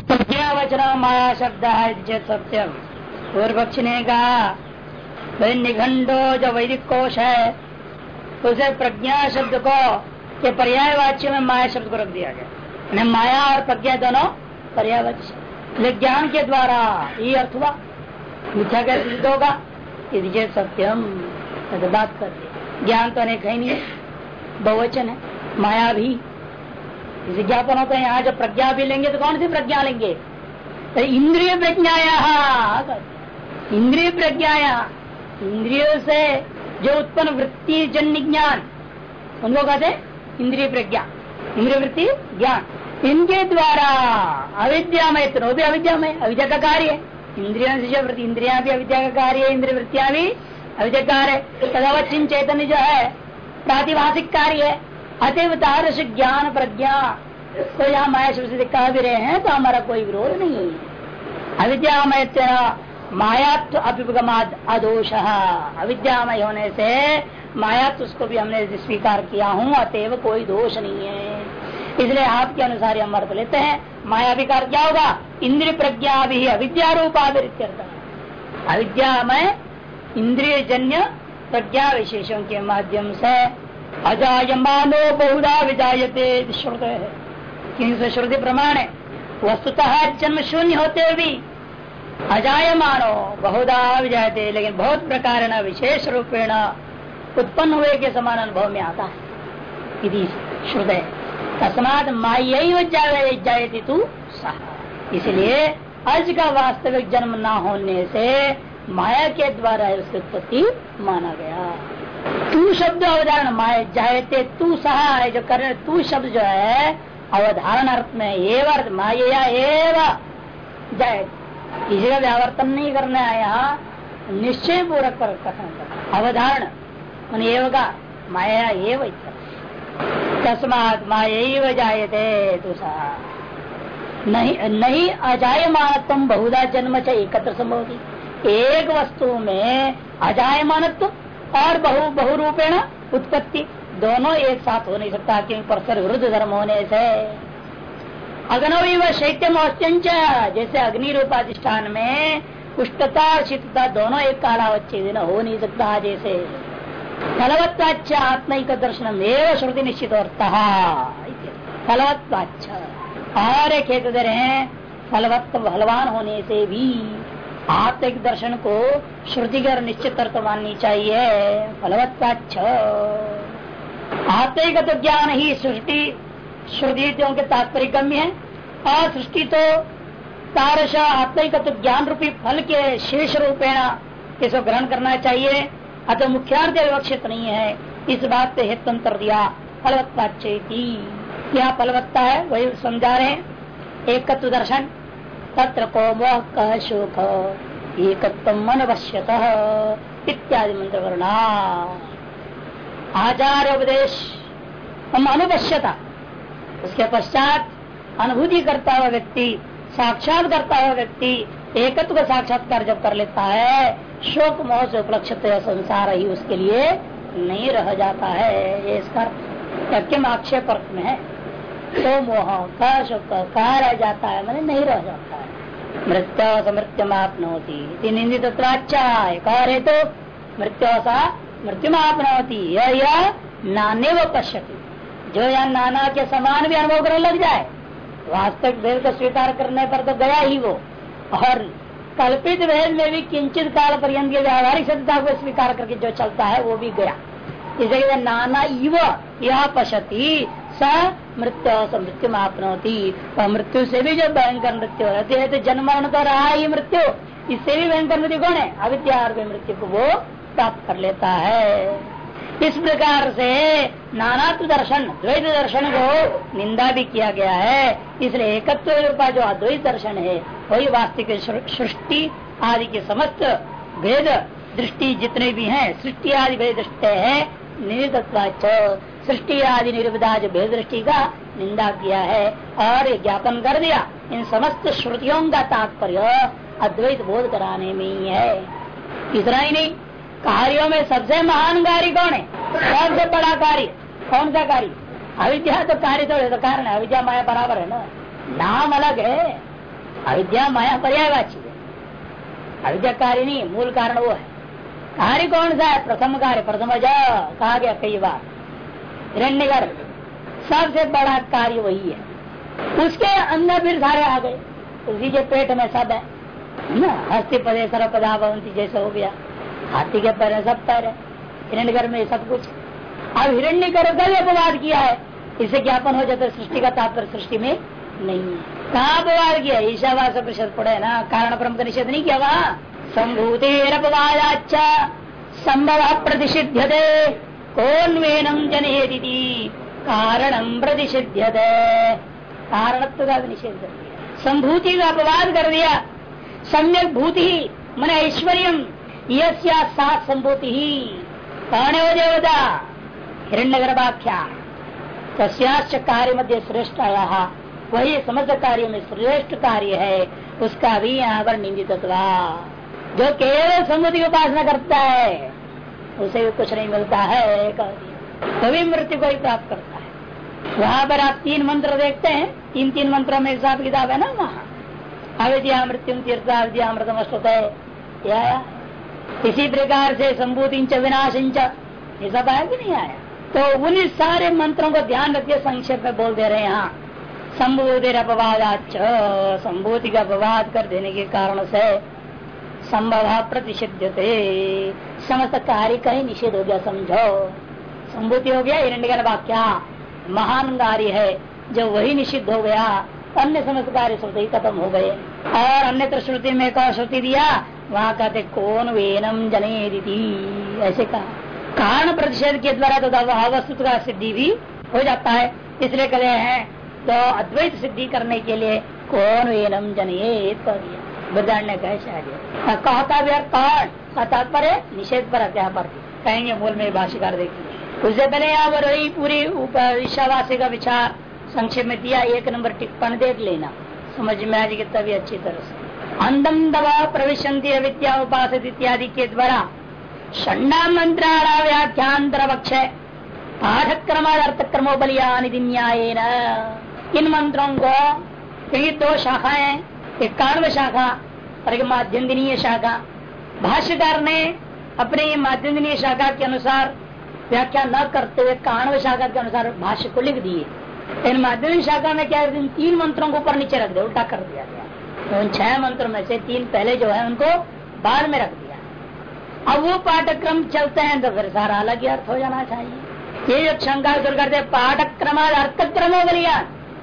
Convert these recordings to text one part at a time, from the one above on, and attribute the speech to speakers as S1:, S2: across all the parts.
S1: प्रज्ञा वचना माया शब्द है सत्यम। पूर्व पक्ष ने कहा निघंडो जो वैदिक कोश है। उसे प्रज्ञा शब्द को, के पर्याय वाच्य में माया शब्द को रख दिया गया। माया और प्रज्ञा दोनों पर्यायवाची ज्ञान के द्वारा ये अर्थ हुआ। मिथ्या कैसे सिद्ध होगा। यदि सत्यम बात कर दी। ज्ञान तो अनेक है नहीं। बहुवचन है। माया भी विज्ञापन होता है, यहाँ जब प्रज्ञा भी लेंगे तो कौन सी प्रज्ञा लेंगे? तो इंद्रिय प्रज्ञाया। इंद्रिय प्रज्ञाया। इंद्रियों से जो उत्पन्न वृत्ति, जन्य ज्ञान उनको कहते इंद्रिय प्रज्ञा, इंद्रिय वृत्ति, ज्ञान। इनके द्वारा अविद्यामय तो भी अविद्यामय अविद्या का कार्य है। इंद्रिया से जो वृत्ति, इंद्रिया भी अविद्या का कार्य है, इंद्रिय वृत्तियाँ भी अविद्या कार्य है तदावचिन चैतन्य जो है प्रातिभाषिक कार्य है। अतएव तारस ज्ञान प्रज्ञा को यहाँ माया शब्द से कह भी रहे हैं तो हमारा कोई विरोध नहीं अविद्यामय मायात्व अभिगमाद अदोष। अविद्यामय होने से मायात्व उसको भी हमने स्वीकार किया हूँ, अतएव कोई दोष नहीं है। इसलिए आपके अनुसार हम अर्थ लेते हैं माया विकार क्या होगा? इंद्रिय प्रज्ञा भी अविद्या अविद्यामय इंद्रिय जन्य प्रज्ञा विशेषों के माध्यम से अजायमानो बहुधा विजायते श्रुत है। श्रुति प्रमाण है। वस्तुतः जन्म शून्य होते भी अजायमानो बहुधा विजायते, लेकिन बहुत प्रकार विशेष रूपेण उत्पन्न हुए के समान अनुभव में आता है। यदि श्रुत है। तस्मात माई जायती तू सह इसलिए अज का वास्तविक जन्म न होने से माया के द्वारा उसकी उत्पत्ति माना गया। तू शब्द अवधारण माए जायते, तू सहा जो कर तू शब्द जो है अवधारण अर्थ में एव अर्थ माया एव जाए किसी का व्यावर्तन नहीं करना है यहाँ। निश्चय पूर्वक कर, कथन अवधारण एव का माया एव तस्मात माया जायते, तू सहा। नहीं नहीं अजायमानत्व बहुधा जन्म से एकत्र संभव एक वस्तु में अजायमानत्व और बहु बहुरूपेण उत्पत्ति। दोनों एक साथ हो नहीं सकता, क्योंकि परस्पर विरुद्ध धर्म होने से। अग्नवी व शैत्यम अत्यंच जैसे अग्नि रूपाधिष्ठान में उष्टता और शीतता दोनों एक कालावच्छे दिन हो नहीं सकता, जैसे। फलवत्वाच आत्मिक दर्शन एवं श्रुति निश्चित होता फलवत्वाच और एक हेतु दे रहे हैं फलवत्व फलवान होने से भी। आत्मिक दर्शन को श्रुतिगर निश्चित अर्थ माननी चाहिए। फलवत्ताक्ष आत्मिक तो ज्ञान ही सृष्टि, श्रुतियों के तात्पर्य गम्य है। और सृष्टि तो तारश आत्मिक तो ज्ञान रूपी फल के शेष रूपेण इसको ग्रहण करना चाहिए। अतः मुख्यार्थ विवक्षित नहीं है। इस बात पे हेतुअंतर दिया फलवत्ता चेती क्या फलवत्ता है, वही समझा रहे हैं। एकत्व दर्शन। तत्र को मोह कह शोक एक मनवश्यत इत्यादि मंत्र वर्णा आचार्य उपदेश हम उसके पश्चात अनुभूति करता हुआ व्यक्ति साक्षात करता हुआ व्यक्ति, एकत्व का साक्षात्कार जब कर लेता है, शोक, मोह से उपलक्षित संसार ही उसके लिए नहीं रह जाता है, ये इसका आक्षेप में है? तो मोह का शोक का रह जाता है, मैंने नहीं रह जाता है। मृत्यु समृत्यु आपनोती निंदित अच्छा एक और है तो मृत्यु सा मृत्यु आपनोती यह नाने व पश्यती। जो यहाँ नाना के समान भी अनुभव करने लग जाए, वास्तविक भेद को स्वीकार करने पर तो गया ही वो। और कल्पित भेद में भी किंचित काल पर्यंत व्यावहारिक सत्यता को स्वीकार करके जो चलता है, वो भी गया। इसे नाना इव, यह पशती स मृत्यु मृत्यु आपनोती वह मृत्यु से भी जो भयंकर मृत्यु रहती है तो जन्म मरण तो रहा ही मृत्यु। इससे भी भयंकर मृत्यु कौन है? अविद्या मृत्यु को वो प्राप्त कर लेता है। इस प्रकार से नानात्व दर्शन, द्वैत दर्शन को निंदा भी किया गया है। इसलिए एकत्व का जो अद्वैत दर्शन है, वही वास्तविक सृष्टि आदि के समस्त भेद, दृष्टि जितने भी हैं, सृष्टि आदि भेद दृष्टि है निर्दत्व सृष्टि आदि निर्विधा जो भेद दृष्टि का निंदा किया है, और ज्ञापन कर दिया। इन समस्त श्रुतियों का तात्पर्य अद्वैत बोध कराने में ही है। इतना ही नहीं, कार्यों में सबसे महान कार्य कौन है? सबसे बड़ा कार्य। कौन सा कार्य? अविद्या तो कार्य तो कारण है। अविद्या माया बराबर है ना? नाम अलग है। अविद्या माया पर्यायवाची है। अविद्या कार्य नहीं, मूल कारण वो है। कार्य कौन सा है? प्रथम कार्य, प्रथम कहा गया कई बार। हिरण्य सबसे बड़ा कार्य वही है। उसके अंदर फिर सारे आ गए। उसी के पेट में सब है। ना? हस्ती पदे सर पदा भवंती जैसे हो गया। हाथी के पैर सब पैर है। हिरण्य में सब कुछ। अब हिरण्य गर्भ का भी अपवाद किया है। इसे ज्ञापन हो जाता है, सृष्टि का तात्पर्य सृष्टि में नहीं है। कहा अपवाद किया ईशावास प्रतिशत पड़े ना? कारण परम का निषेध नहीं किया वहाँ? संभूतेरपवादाच संभव प्रतिषिध्य कौन्वेनम जनहेदी कारणम प्रतिषिध्य कारणत्व का निषेध कर दिया संभूति का अपवाद कर दिया सम्यक भूति मन ऐश्वर्य सात संभूति ही कौन है वो देवता हिरण्य गर्भाख्या तस्याश्च कार्य मध्य श्रेष्ठ आया वही समस्त कार्य में श्रेष्ठ कार्य है उसका भी यहाँ पर निंदित जो केवल समुद्र की उपासना करता है उसे भी कुछ नहीं मिलता है कभी मृत्यु को ही प्राप्त करता है। वहाँ पर आप तीन मंत्र देखते हैं, तीन तीन मंत्रों में हिसाब किताब है ना वहाँ? अविद्या मृत्यु तीर्था अष्टोदय इसी प्रकार से संभूति विनाश ये सब आया कि नहीं आया? तो उन सारे मंत्रों को ध्यान रखिए, संक्षेप में बोल दे रहे हैं यहाँ। संभूति अपवादाच संभूति का अपवाद कर देने के कारण से संभव प्रतिषिध समस्त कार्य का ही निषेध हो गया, समझो। संभूति हो गया हिरण्य वाक्या। महान कार्य है जो वही निषिद्ध हो गया, अन्य समस्त कार्य श्रुति खत्म हो गए। और अन्य श्रुति में कहा श्रुति दिया, वहाँ कहते, कौन वेनम जने दीदी ऐसे कहा। कारण प्रतिषेध के द्वारा तो वस्तु का सिद्धि भी हो जाता है। इसलिए कहते हैं तो अद्वैत सिद्धि करने के लिए कौन वेनम जनिए बुद्धान ने कहे शायद कहता भी कौन तात्पर्य निषेध पर पर। कहेंगे मूल में भाषिकार देखिए उससे पहले यहाँ पर वही पूरी विश्वासी का विचार संक्षेप में दिया। एक नंबर टिप्पण देख लेना। समझ में आ जाएगी तभी अच्छी तरह से। अंधम दवा प्रवेश विद्या उपास इत्यादि के द्वारा षण्डा मंत्राणा व्याख्यांतर पक्ष पाठक्रम अर्थक्रमो बलियान न्याय इन मंत्रों को क्योंकि दो शाखाएँ एक काण्व शाखा, और एक माध्यम शाखा। भाष्यकार ने अपने माध्यम शाखा के अनुसार व्याख्या न करते हुए काण्व शाखा के अनुसार भाष्य को लिख दिए। इन माध्यम शाखा में क्या इन तीन मंत्रों को ऊपर नीचे रख दिया, उल्टा कर दिया गया। तो उन छह मंत्रों में से तीन पहले जो है, उनको बाद में रख दिया। अब वो पाठक्रम चलते हैं तो फिर सारा अलग ही अर्थ हो जाना चाहिए। ये जो शंका दूर करते पाठक्रम अर्थक्रम हो गया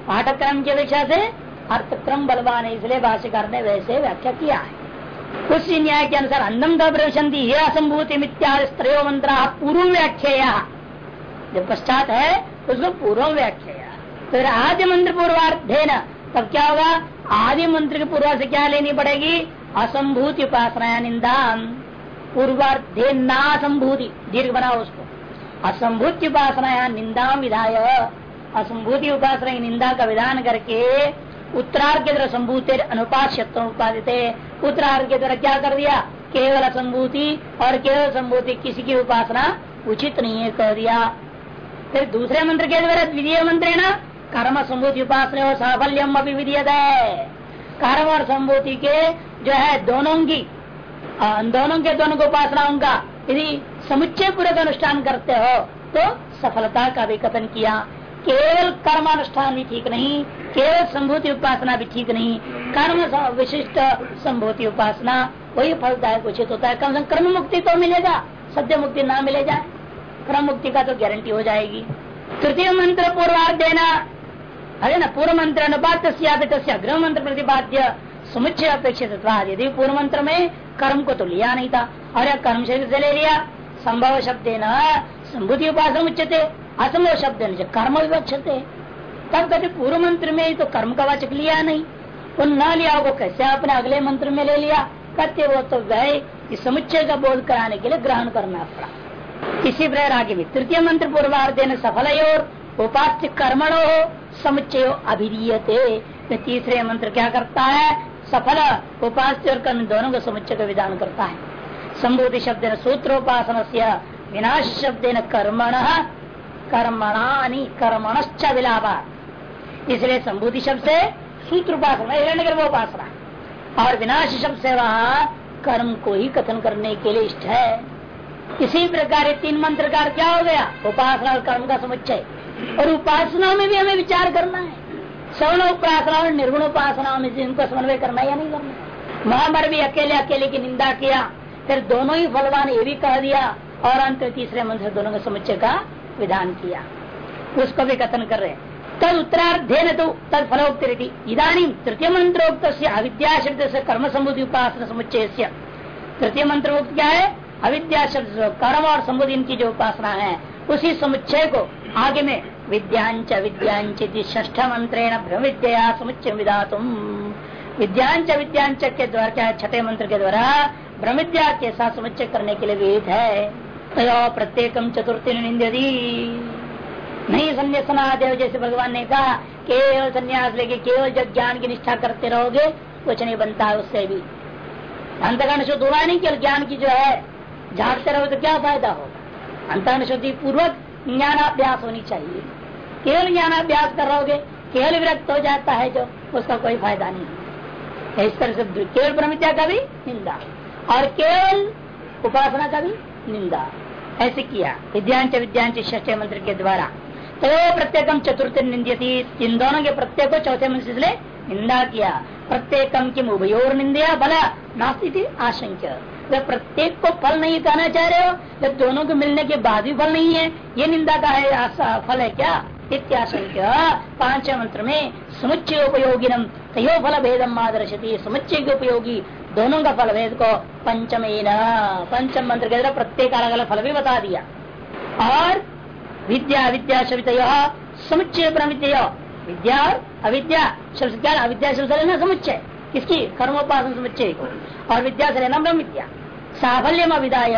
S1: पाठक्रम की अपेक्षा से अर्थक्रम बलवान है, इसलिए भाष्यकार ने वैसे व्याख्या किया है। उस न्याय के अनुसार अन्नम प्रवशंति ये असंभूति मित्यादि मंत्र पूर्व व्याख्या जो पश्चात है, उसको पूर्व व्याख्या फिर आदि मंत्र पूर्वार्धे न तब क्या होगा? आदि मंत्र के पूर्व से क्या लेनी पड़ेगी? असंभूति उपासना निंदा पूर्वार्धे नासंभूति दीर्घ बनाओ उसको। असंभूति उपासना निंदा विधाय। असंभूति उपासना निंदा का विधान करके उत्तरार्ध के द्वारा संभूति अनुपात उपादित। उत्तरार्ध के द्वारा क्या कर दिया? केवल असंभूति और केवल संभूति किसी की उपासना उचित नहीं है, कह दिया। फिर दूसरे मंत्र के द्वारा द्वितीय मंत्र है ना? कर्म, संभूति, उपासना और साफल्यम अभी है। कर्म और संभूति के जो है दोनों की दोनों के दोनों को उपासनाओं का यदि समुच्चय पूर्वक अनुष्ठान करते हो तो सफलता का भी कथन किया। केवल कर्मानुष्ठान भी ठीक नहीं केवल संभूति उपासना भी ठीक नहीं, कर्म विशिष्ट संभूति उपासना, वही फलदायक उचित होता है। कम से कर्म मुक्ति तो मिलेगा, सत्य मुक्ति ना मिले जाए कर्म मुक्ति का तो गारंटी हो जाएगी। तृतीय मंत्र पूर्वार्थ देना अरे ना, पूर्व मंत्र अनुपात गृह मंत्र प्रतिपाद्य, समुच्चय अपेक्षित यदि पूर्व मंत्र में कर्म को तो लिया नहीं था, और कर्म शरीर से ले लिया, संभव शब्द न संभूति उपासन उच्चते असंभव शब्द कर्म विवक्षते। तब कहते, पूर्व मंत्र में तो कर्म का वाचक लिया नहीं। वो न लिया वो कैसे आपने अगले मंत्र में ले लिया? कहते, वो तो वह समुच्चय का बोध कराने के लिए ग्रहण करना पड़ा। इसी प्रकार आगे भी तृतीय मंत्र पूर्वार्ध सफल और उपास्य कर्मणो, समुच्चय अभिधीयते। तो तीसरे मंत्र क्या करता है? सफल उपास्य और कर्म दोनों को समुच्चय का विधान करता है। संभूति शब्द न सूत्रोपासन से विनाश शब्द न कर्मण, कर्मणानी कर्मणश्च विलापा इसलिए संभूति शब्द से सूत्र उपासना हिरण्य गर्भ उपासना और विनाश शब्द से वहाँ कर्म को ही कथन करने के लिए इष्ट है। इसी प्रकार तीन मंत्र का क्या हो गया? उपासना और कर्म का समुच्चय। और उपासना में भी हमें विचार करना है। सवर्ण उपासना और निर्गुण उपासना में इनको समन्वय करना है या नहीं करना? महामर भी अकेले अकेले की निंदा किया, फिर दोनों ही फलवान ये भी कह दिया, और अंत तीसरे मंत्र दोनों के समुच्चय का विधान किया। उसको भी कथन कर रहे तद उत्तरार्धे न तो तद फलोक्ति इधानी तृतीय मंत्रोक्त अविद्या शब्द से कर्म समुद्धि उपासना समुच्चय तृतीय मंत्रोक्त क्या है अविद्या शब्द कर्म और संबुद्धि की जो उपासना है, उसी समुच्चय को आगे में विद्यांच विद्यांच ष्ठ मंत्रेण ब्रह्म विद्या समुच्चय विदा तुम विद्यांच विद्यांच के द्वारा क्या छठे मंत्र के द्वारा ब्रह्म विद्या के साथ समुच्चय करने के लिए विहित है। प्रत्येकम चतुर्थी निंदी नहीं संन्यासना देव जैसे भगवान ने कहा, केवल संन्यास लेके केवल जब ज्ञान की निष्ठा करते रहोगे, कुछ नहीं बनता है उससे भी। अंतकरण शुद्ध हुआ नहीं केवल ज्ञान की जो है झाड़ते रहोगे तो क्या फ़ायदा होगा? अंतकरण शुद्धि पूर्वक ज्ञानाभ्यास होनी चाहिए। केवल ज्ञानाभ्यास कर रहोगे, केवल विरक्त हो जाता है जो, उसका कोई फ़ायदा नहीं। इस तरह से केवल ब्रह्मत्या का भी निंदा। और केवल उपासना का भी निंदा। ऐसे किया। विद्यांच ष्ठ मंत्र के द्वारा। तो प्रत्येकम चतुर्थ निंदी थी इन दोनों के प्रत्येक को चौथे मंत्र से निंदा किया। प्रत्येकम की उभयोर निंदा भला नास्ती आशंक्य। वह प्रत्येक को फल नहीं कहना चाह रहे हो? जब दोनों को मिलने के बाद भी फल नहीं है। ये निंदा का है आशा फल है क्या? इत्याशंक्य पाँच मंत्र में, समुच्चय उपयोगिनम। तयो फल भेदम आदर्शती। समुच्चय के उपयोगी दोनों का फल भेद को पंचम पंचम मंत्र के द्वारा प्रत्येक अलग अलग फल भी बता दिया। और विद्या विद्या शब्द समुच्चय प्रमित्य। विद्या और अविद्या शब्द क्या अविद्या शब्द लेना समुच्चय। किसकी? कर्मोपासन समुच्चय और विद्या से लेना ब्रह्म विद्या साफल्यम अविदाय।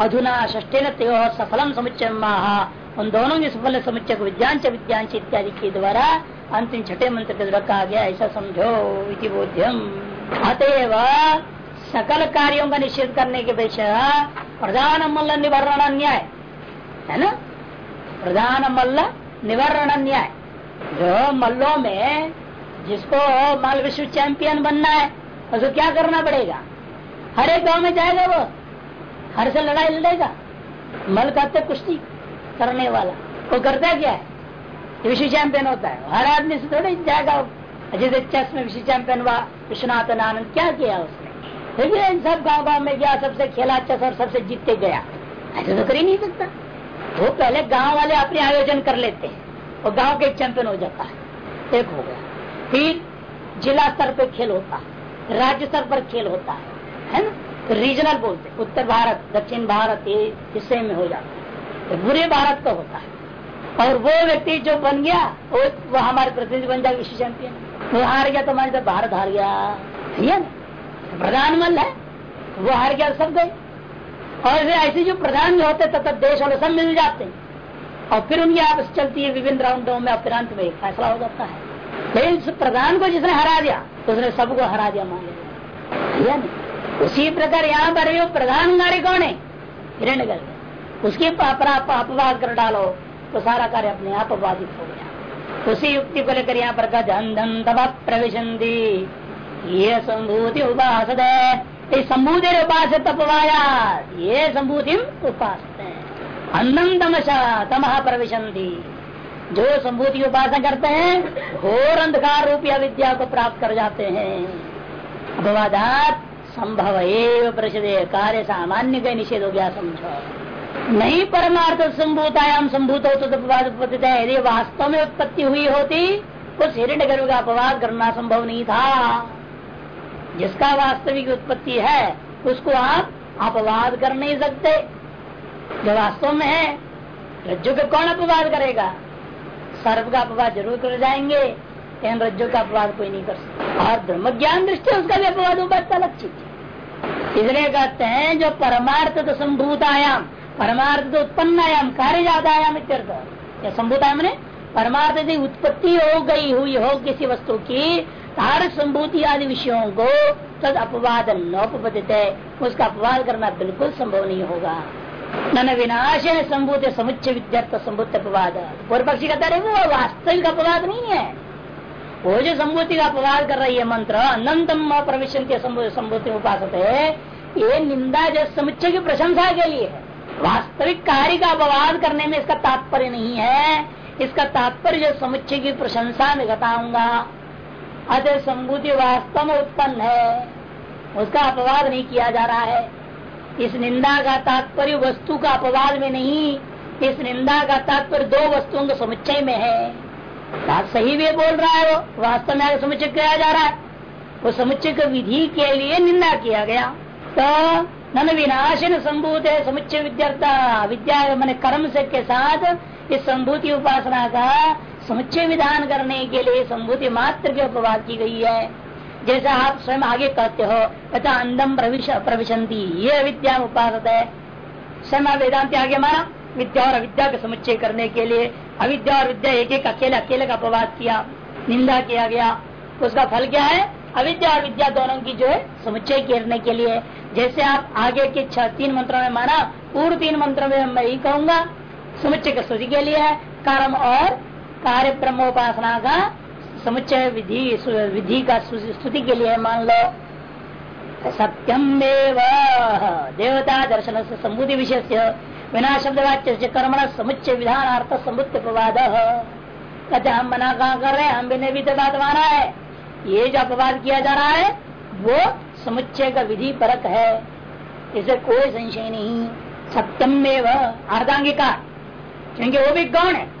S1: अधुना ष्टे त्यो सफलम समुच्चय महा। उन दोनों के सफल समुच्चय को विद्यांश विद्यांच इत्यादि के द्वारा अंतिम छठे मंत्र के द्वारा कहा गया ऐसा समझो इति बोध्यम। अतएव सकल कार्यों का निषेध करने के पेक्षा प्रधान मल्ल निवारण अन्याय। है ना? प्रधान मल्ल निवारण अन्याय जो मल्लों में जिसको माल विश्व चैंपियन बनना है, उसको क्या करना पड़ेगा? हर एक गाँव में जाएगा वो। हर से लड़ाई लड़ेगा। मल कहते कुश्ती करने वाला। वो करता क्या है? विश्व चैंपियन होता है। हर आदमी से थोड़ी जाएगा जैसे चेस में विश्व चैंपियन हुआ विश्वनाथन आनंद क्या किया उसने? देखिए सब गाँव गाँव में गया, सबसे खेला चेस और सबसे जीतते गया। ऐसे तो कर ही नहीं सकता। वो पहले गाँव वाले अपने आयोजन कर लेते हैं और गाँव के चैंपियन हो जाता है। एक हो गया। फिर जिला स्तर पर खेल होता है, राज्य स्तर पर खेल होता है है ना? तो रीजनल बोलते उत्तर भारत, दक्षिण भारत, ये हिस्से में हो जाता है। तो बुरे भारत का होता है। और वो व्यक्ति जो बन गया, वो वो हमारे प्रतिनिधि बन जाएगा विश्व चैंपियन वो हार गया तो हमारे भारत हार गया। है प्रधानमंत्री है, वो हार गया सब गए। और ऐसे जो प्रधान जो होते तब देश वाले सब मिल जाते। हैं और फिर उनकी आपस चलती है विभिन्न राउंडों में, अपरांत में फैसला हो जाता है। लेकिन प्रधान को जिसने हरा दिया तो उसने सबको हरा दिया मान लिया उसी प्रकार यहाँ पर प्रधान कार्य कौन है? हिरण्य उसके अपवाद कर डालो तो सारा कार्य अपने आप बाधित हो गया। उसी युक्ति को लेकर यहाँ पर धन धन तब प्रवेशंदी ये संभूति उपास संभूति उपास तपवाया ये संभूति उपास अंधम तमशा तमह प्रविशंति जो संभूति उपासना करते हैं, घोर अंधकार रूपी अविद्या को प्राप्त कर जाते हैं। अपवादात संभव एवं प्रसिदे कार्य सामान्य का निषेध हो गया समझो। नहीं परमार्थ संभूतायाम संभूत हो तो उत्पत्ति है यदि वास्तव में उत्पत्ति हुई होती, उस हिरण्य गर्भ का अपवाद करना संभव नहीं था। जिसका वास्तविक उत्पत्ति है, उसको आप अपवाद कर नहीं सकते। जो वास्तव में है रज्जु का कौन अपवाद करेगा? सर्व का अपवाद ज़रूर कर जाएँगे, लेकिन रज्जु का अपवाद कोई नहीं कर सकता। और ब्रह्म ज्ञान दृष्टि, उसका भी अपवाद उपजता अलग चीज़ इसलिए कहते हैं, जो परमार्थ तो संभूत आयाम, परमार्थ तो उत्पन्न आयाम, कार्य जाता आयाम इत्यर्थ। या संभूत आयाम ने परमार्थ यदि उत्पत्ति हो गई हुई हो किसी वस्तु की हर संभूति आदि विषयों को तद अपवाद नौपदित है उसका अपवाद करना बिल्कुल संभव नहीं होगा। न विनाश है संभूत समुच्चय विद्यार्थ संभूत अपवाद। पूर्व पक्षी कहता रहे वो वास्तविक अपवाद नहीं है। वो जो संभूति का अपवाद कर रही है मंत्र, अनंतम प्रविशंति संभूति उपास है ये निंदा जो समुच्चय की प्रशंसा के लिए है। वास्तविक कार्य का अपवाद करने में इसका तात्पर्य नहीं है। इसका तात्पर्य जो समुच्चय की प्रशंसा में घटाऊँगा अतः संभूति वास्तव में उत्पन्न है। उसका अपवाद नहीं किया जा रहा है। इस निंदा का तात्पर्य वस्तु का अपवाद में नहीं, इस निंदा का तात्पर्य दो वस्तुओं के समुच्चय में है। बात सही भी बोल रहा है वो, वास्तव में समुच्चय किया जा रहा है। वो समुच्चय के विधि के लिए निंदा किया गया। तो नन विनाशन संभूत है समुच्चय विद्यार्था। विद्या मैंने कर्म से के साथ इस संभूति उपासना का समुच्चय विधान करने के लिए संभूति मात्र की अपवाद की गई है। जैसा आप स्वयं आगे कहते हो, तथा अंदम प्रविश प्रविशंति ये विद्या उपास है। स्वयं वेदांत आगे माना, विद्या और अविद्या का समुच्चय करने के लिए अविद्या और विद्या एक एक अकेले अकेले का अपवाद किया, निंदा किया गया। उसका फल क्या है? अविद्या और विद्या दोनों की जो है, समुच्चय करने के लिए। जैसे आप आगे के छह तीन मंत्रों में माना, पूर्व तीन मंत्रों में मैं यही कहूँगा, समुच्चय का स्तुति के लिए है। कर्म और कार्य ब्रह्मोपासना का समुच्चय विधि विधि का स्तुति के लिए मान लो। सत्यम देवता दर्शन से संबुद्धि विशेष बिना शब्द वाच्य कर्म समुच्चय विधान अर्थ समुच्च प्रवाद। कहते हम मना कहा कर रहे हम भी ने भी तो है। ये जो अपवाद किया जा रहा है, वो समुच्चय का विधि परक है। इसे कोई संशय नहीं। सत्यम में वह अर्धांगिका। क्योंकि वो भी गौण है?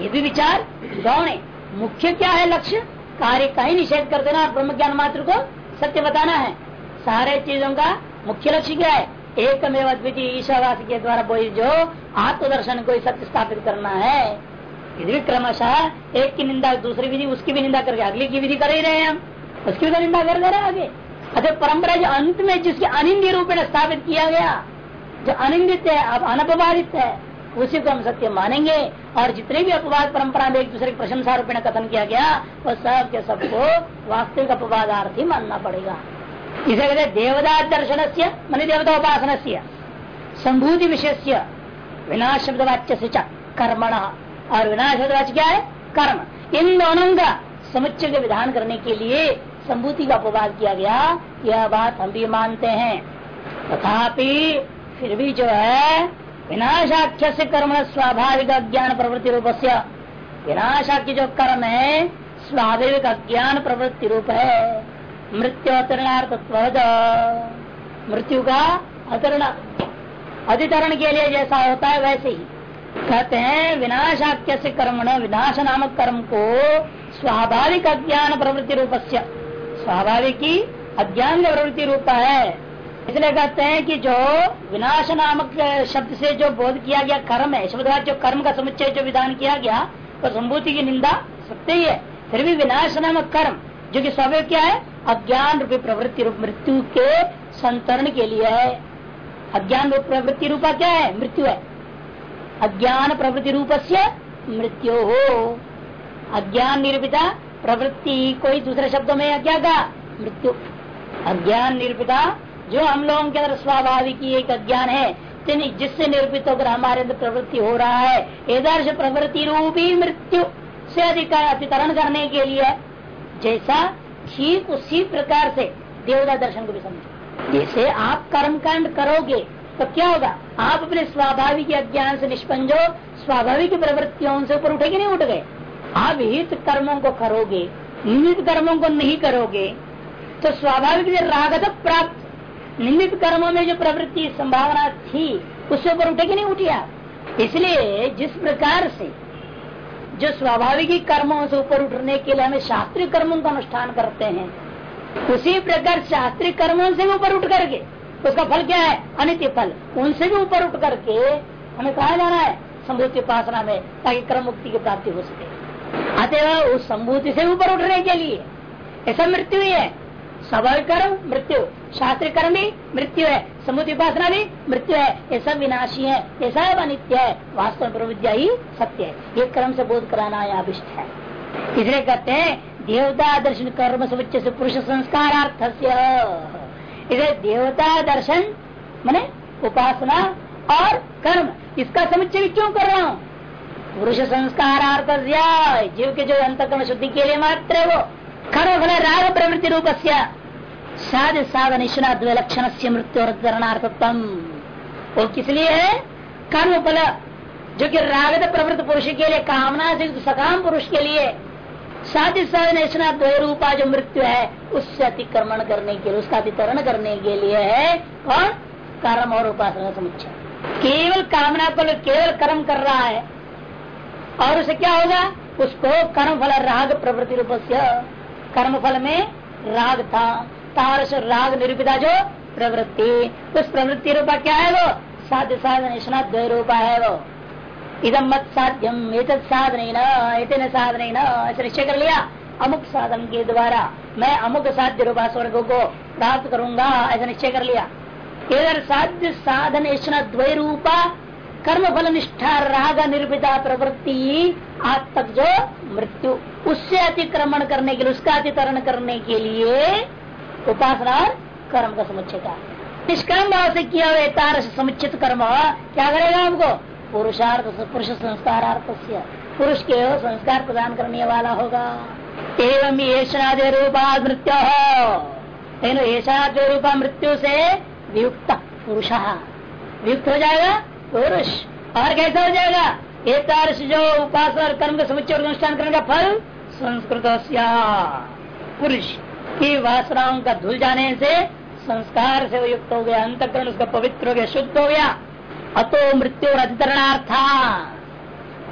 S1: ये भी विचार गौण है। मुख्य क्या है लक्ष्य? कार्य का ही निषेध कर देना ब्रह्म ज्ञान मात्र को सत्य बताना है। सारे चीज़ों का मुख्य लक्ष्य क्या है? एक में द्वितीय ईशावास के द्वारा जो आत्मदर्शन को सत्य स्थापित करना है। यदि क्रमशः एक की निंदा, दूसरी विधि, उसकी भी निंदा करके अगली की विधि कर ही रहे हैं हम। उसकी भी तो निंदा कर दे रहे आगे। अतः परंपरा जो अंत में जिसके अनिंदी रूप में स्थापित किया गया, जो अनिंदित है, अब अनपबाधित है उसी को हम सत्य मानेंगे और जितने भी अपवाद परंपरा में एक दूसरे की प्रशंसा रूप में कथन किया गया, वो सब के सबको वास्तविक अपवादार्थी मानना पड़ेगा। इसे कहते देवदा दर्शन से मन देवता उपासन से संभूति से विनाश शब्द वाच्य से कर्मण। और विनाश शब्द वाच्य क्या है? कर्म। इन दोनों का समुच्चय के विधान करने के लिए संभूति का अपवाद किया गया, यह बात हम भी मानते हैं। तथापि, फिर भी जो है विनाशाख्य से कर्म स्वाभाविक अज्ञान प्रवृत्ति रूप से विनाशाख्य जो कर्म है स्वाभाविक अज्ञान प्रवृत्ति रूप है मृत्यु अतरणार्थत्व मृत्यु का अतरण। अधिकरण के लिए जैसा होता है वैसे ही। कहते हैं विनाशाख्य से कर्म विनाश नामक कर्म को स्वाभाविक अज्ञान प्रवृत्ति रूप से स्वाभाविक ही अज्ञान प्रवृत्ति रूप है। इसलिए कहते हैं कि जो विनाश नामक शब्द से जो बोध किया गया कर्म है, शब्द जो कर्म का समुच्चय जो विधान किया गया तो संभूति की निंदा सत्य ही है। फिर भी विनाश नामक कर्म, जो कि स्वाभाविक क्या है? अज्ञान रूपी प्रवृत्ति रूप मृत्यु के संतरण के लिए है। अज्ञान रूप प्रवृत्ति रूपा क्या है? मृत्यु है। अज्ञान प्रवृत्ति रूप से मृत्यु हो। अज्ञान निर्मिता प्रवृत्ति, कोई दूसरे शब्दों में क्या कहा? मृत्यु। अज्ञान निर्मिता जो हम लोगों के अंदर स्वाभाविक एक अज्ञान है जिससे निरूपित होकर हमारे अंदर प्रवृत्ति हो रहा है एदर्श प्रवृत्ति रूपी मृत्यु से अधिकार अतितरण करने के लिए, जैसा ठीक उसी प्रकार से देवता दर्शन को भी समझो। जैसे आप कर्म कांड करोगे तो क्या होगा? आप अपने स्वाभाविक अज्ञान से निष्पंजो स्वाभाविक प्रवृत्तियों से ऊपर उठेगे नहीं उठ गए? आप हित कर्मों को करोगे निमित कर्मों को नहीं करोगे तो स्वाभाविक रागत प्राप्त निमित कर्मों में जो प्रवृत्ति संभावना थी, उससे ऊपर उठे उठेगी नहीं उठी आप? इसलिए जिस प्रकार से जो स्वाभाविक कर्मों से ऊपर उठने के लिए हमें शास्त्रीय कर्मों का अनुष्ठान करते हैं, उसी प्रकार शास्त्रीय कर्मों से भी ऊपर उठ करके, उसका फल क्या है? अनित्य फल। उनसे भी ऊपर उठ करके हमें कहा जाना है? संभूति उपासना में, ताकि कर्म मुक्ति की प्राप्ति हो सके। अतः उस संभूति से ऊपर उठने के लिए, ऐसा मृत्यु ही। स्वाभाविक कर्म मृत्यु। शास्त्रीय कर्म भी मृत्यु है। समुद्र उपासना भी मृत्यु है। ये सब विनाशी है। ये सब अनित्य है। वास्तव में प्रविद्या ही सत्य है। ये कर्म से बोध कराना अभिष्ट है। इसलिए कहते हैं, देवता दर्शन कर्म समुच्चय से पुरुष संस्कार इसे देवता दर्शन, मैंने उपासना और कर्म, इसका समुच्चय क्यों कर रहा हूँ? पुरुष संस्कार जीव के जो अंतकरण शुद्धि के लिए मात्र है वो। कर्म फल राग प्रवृत्ति रूप से साध साधन लक्षण से मृत्यु और वो किस लिए है कर्म फल जो कि रागत प्रवृत्त पुरुष के लिए कामना से सकाम पुरुष के लिए ही साधन द्वय रूपा जो मृत्यु है उससे अतिक्रमण करने के लिए उसका अतिकरण करने के लिए है कौन कर्म और उपासना समुच्चय केवल कामना को केवल कर्म कर रहा है और उसे क्या होगा उसको कर्म फल राग प्रवृत्ति रूप से कर्म फल में राग था। तार से राग निरूपिता जो प्रवृत्ति। उस प्रवृत्ति रूपा क्या है वो? साध्य साधन द्वय रूपा है वो। इदम मत साध्यम एक साधन साधन ऐसे निश्चय कर लिया। अमुक साधन के द्वारा मैं अमुक साध्य रूपा स्वर्ग को प्राप्त करूँगा, ऐसा निश्चय कर लिया। इधर साध्य साधन द्वय रूपा कर्म फल निष्ठा राग निर्भिता प्रवृत्ति, आज तक जो मृत्यु। उससे अतिक्रमण करने के लिए, उसका अतिकरण करने के लिए उपासना और कर्म का समुच्चय का भाव से किया हुआ समुचित कर्म, क्या करेगा हमको? पुरुषार्थ पुरुष संस्कार पुरुष के संस्कार प्रदान करने वाला होगा। एवं ऐशादि रूपा मृत्यु हो ऐशाद रूपा मृत्यु से वियुक्त पुरुष। वियुक्त हो जाएगा पुरुष। और कैसे हो जाएगा? एक जो उपासना कर्म का और अनुष्ठान करने का फल संस्कृत पुरुष की वासनाओं का धुल जाने से संस्कार से युक्त हो गया, अंतकरण उसका पवित्र हो गया, शुद्ध हो गया। अतो मृत्यु अधिकरणार्थ।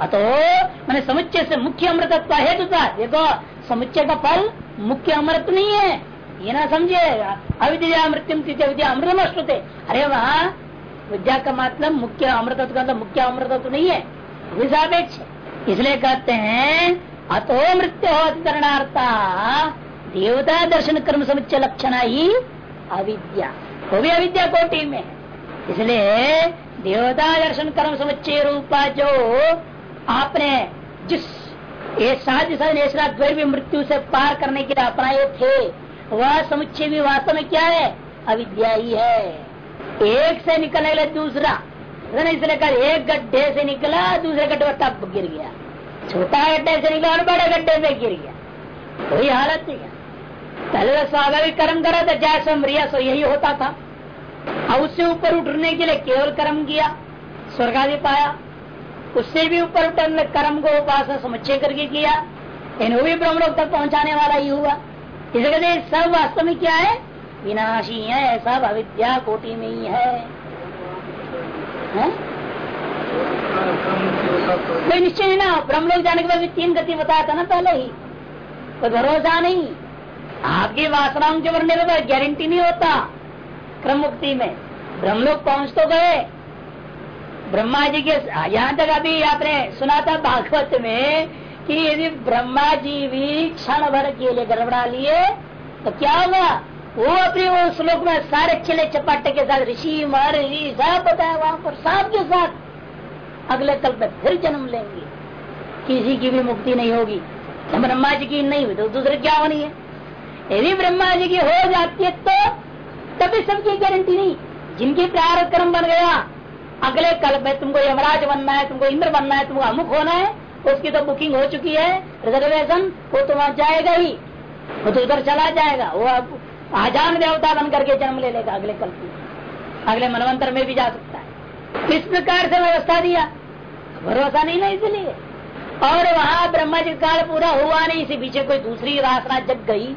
S1: अतो मैंने समुच्चय से मुख्य अमृतत्व हेतु था। देखो, समुच्चय का फल मुख्य अमृत नहीं है। ये ना समझे, अविद्या मृत्यु विद्या अमृतम अश्रुते। अरे वहाँ, विद्या का मतलब मुख्य अमृतत्व का मतलब मुख्य अमृतत्व नहीं है। विषापेक्ष। इसलिए कहते हैं अतो मृत्यु अधिकरणार्था देवता दर्शन कर्म समुच्चय लक्षण ही अविद्या। वो भी अविद्या कोटि में। इसलिए देवता दर्शन कर्म समुच्चय रूपा जो आपने जिस ये साध्य द्वैर्य मृत्यु से पार करने के लिए अपनाए थे, वह समुच्चय भी वास्तव में क्या है? अविद्या ही है। एक से निकलने लगे दूसरा। इसलिए एक गड्ढे से निकला, दूसरे गड्ढे पर टप गिर गया। छोटा गड्ढे से निकला और बड़े गड्ढे में गिर गया। कोई हालत नहीं है। पहले तो स्वाभाविक कर्म करा था जैसे मरिया सो यही होता था। अब उससे ऊपर उठने के लिए केवल कर्म किया स्वर्ग आदि पाया। उससे भी ऊपर उठने कर्म को उपासना समुच्चय करके किया। इन भी ब्रह्मलोक तक पहुँचाने वाला ही हुआ। इसे कहते सब वास्तव में क्या है? विनाशी है सब अविद्या कोटि में ही है, है, कोई निश्चय है ना ब्रह्मलोक जाने के बाद तीन गति बताया था ना पहले ही। कोई भरोसा नहीं। आपकी वासनाओं के वर्णन में गारंटी नहीं होता क्रम मुक्ति में। ब्रह्मलोक पहुँच तो गए। ब्रह्मा जी के यहाँ तक अभी आपने सुना था भागवत में कि यदि ब्रह्मा जी भी क्षण भर के लिए गड़बड़ा लिए तो क्या होगा? वो अपने वो श्लोक में सारे चिले चपाटे के साथ, ऋषि, महर्षि, सब बताया वहाँ पर सब के साथ। अगले कल में फिर जन्म लेंगे। किसी की भी मुक्ति नहीं होगी। ब्रह्मा जी की नहीं हुई तो दूसरे क्या होनी है? यदि ब्रह्मा जी की हो जाती है तो तभी सबकी गारंटी नहीं। जिनकी प्यार कर्म बन गया, अगले कल में तुमको यमराज बनना है, तुमको इंद्र बनना है, तुमको अमुख होना है, उसकी तो बुकिंग हो चुकी है। रिजर्वेशन वो तो वहाँ जाएगा ही। वो तो उधर चला जाएगा। वो अब आजान देवता बन करके जन्म ले लेगा अगले कल अगले मनवंतर में भी जा सकता है। किस प्रकार से व्यवस्था दिया। भरोसा नहीं ना इसलिए। और वहाँ ब्रह्मा जी काल पूरा हुआ नहीं, इसी पीछे कोई दूसरी रासना जग गई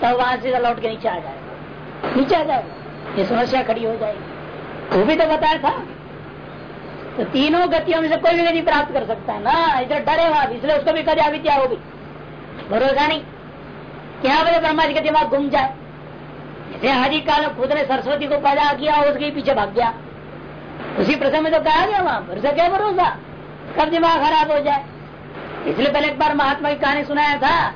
S1: तो वहाँ से लौट के नीचे आ जाएगा नीचे आ जाएगा ये समस्या खड़ी हो जाएगी। वो भी तो बताया था। तो तीनों गतियों में से कोई भी गति प्राप्त कर सकता है। ना, इधर डरे वहाँ इसलिए उसको भी कभी अविद्या होगी। भरोसा नहीं। क्या वजह ब्रह्मा जी का दिमाग घूम जाए। जैसे आदि काल खुद ने सरस्वती को पैदा किया उसके पीछे भाग गया। उसी प्रसंग में तो कहा गया वहाँ उसे क्या भरोसा कब दिमाग खराब हो जाए। इसलिए पहले एक बार महात्मा की कहानी सुनाया था।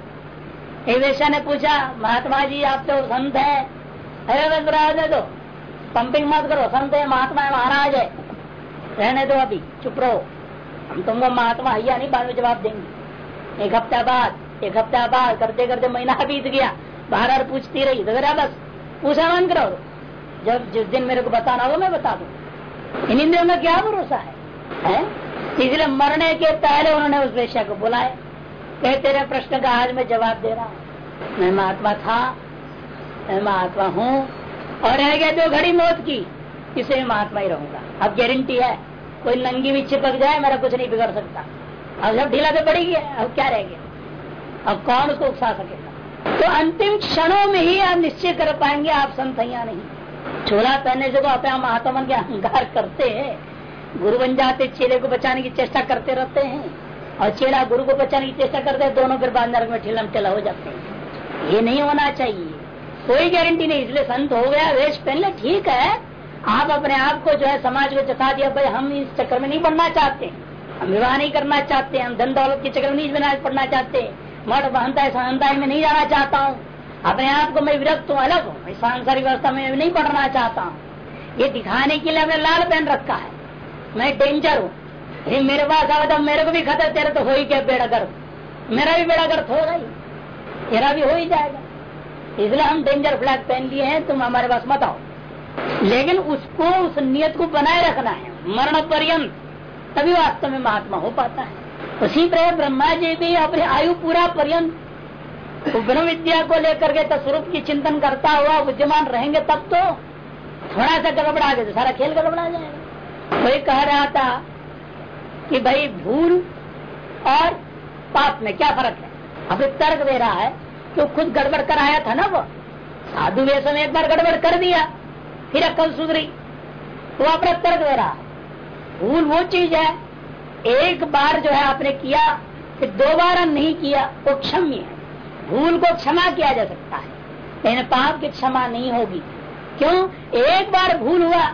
S1: एक ने पूछा, महात्मा जी, आप तो संत है। अरे रहने दो। पंपिंग मत करो, संत है, महात्मा है, महाराज है। रहने दो अभी, चुप रहो। हम तुमको महात्मा हैया नहीं, बाद में जवाब देंगे। एक हफ़्ता बाद, एक हफ़्ता बाद, करते करते महीना बीत गया। बार बार पूछती रही तो बस, पूछा मन करो। जब जिस दिन मेरे को बताना हो, मैं बता दू। इन इंद्रियों में क्या भरोसा है, है? इसलिए मरने के पहले उन्होंने उस वेश्या को बुलाया। कहे तेरे प्रश्न का आज मैं जवाब दे रहा हूँ। मैं महात्मा था मैं महात्मा हूँ और रह गया दो घड़ी मौत की। इसे मैं महात्मा ही रहूँगा। अब गारंटी है कोई नंगी भी चिपक जाए मेरा कुछ नहीं बिगड़ सकता। अब जब ढीला तो पड़ी गया अब क्या रह गया? अब कौन उसको उकसा सकेगा? तो अंतिम क्षणों में ही आप निश्चय कर पाएँगे आप संत या नहीं। चोला पहनने से तो अपने हम महात्मा के अहंकार करते हैं। गुरु बन जाते, चेले को बचाने की चेष्टा करते रहते हैं। और चेला गुरु को बचाने की चेष्टा करते हैं, दोनों फिर बाद में ठेलम ठेला हो जाते हैं। ये नहीं होना चाहिए। कोई गारंटी नहीं, इसलिए संत हो गया, वेश पहन ले, ठीक है। आप अपने आप को जो है, समाज को जता दिया, भाई, हम इस चक्कर में नहीं बढ़ना चाहते। हम विवाह नहीं करना चाहते, हम धन दौलत के चक्कर में नहीं पढ़ना चाहते। मठ बहनता सहनता में नहीं जाना चाहता हूँ। अपने आप को मैं विरक्त हूँ, अलग हूँ। सांसारिक व्यवस्था में नहीं पढ़ना चाहता हूँ। ये दिखाने के लिए हमने लाल पहन रखा है। मैं डेंजर हूँ। मेरे पास आवा तो मेरे को भी खतर, तेरे तो हो ही क्या बेड़ा गर्भ। मेरा भी बेड़ा गर्भ होगा ही। तेरा भी हो ही जाएगा। इसलिए हम डेंजर फ्लैग पहन लिए हैं, तुम हमारे पास मत आओ। लेकिन उसको, उस नियत को बनाए रखना है। मरण पर्यंत तभी वास्तव में महात्मा हो पाता है। उसी प्रकार ब्रह्मा जी भी अपने आयु पूरा पर्यंत ब्रह्म विद्या को लेकर के तस्वरूप की चिंतन करता हुआ विद्यमान रहेंगे तब तो थोड़ा सा गड़बड़ा गया तो सारा खेल गड़बड़ा जाएगा। कोई कह रहा था कि भाई भूल और पाप में क्या फ़र्क है? अभी तर्क दे रहा है तो खुद गड़बड़ कर आया था ना वो। साधु वेश में एक बार गड़बड़ कर दिया, फिर अक्ल सुधरी। वो अपना तर्क दे रहा है। भूल वो चीज़ है, एक बार जो है आपने किया, फिर दोबारा नहीं किया, वो क्षम्य है। भूल को क्षमा किया जा सकता है। लेकिन पाप की क्षमा नहीं होगी। क्यों? एक बार भूल हुआ,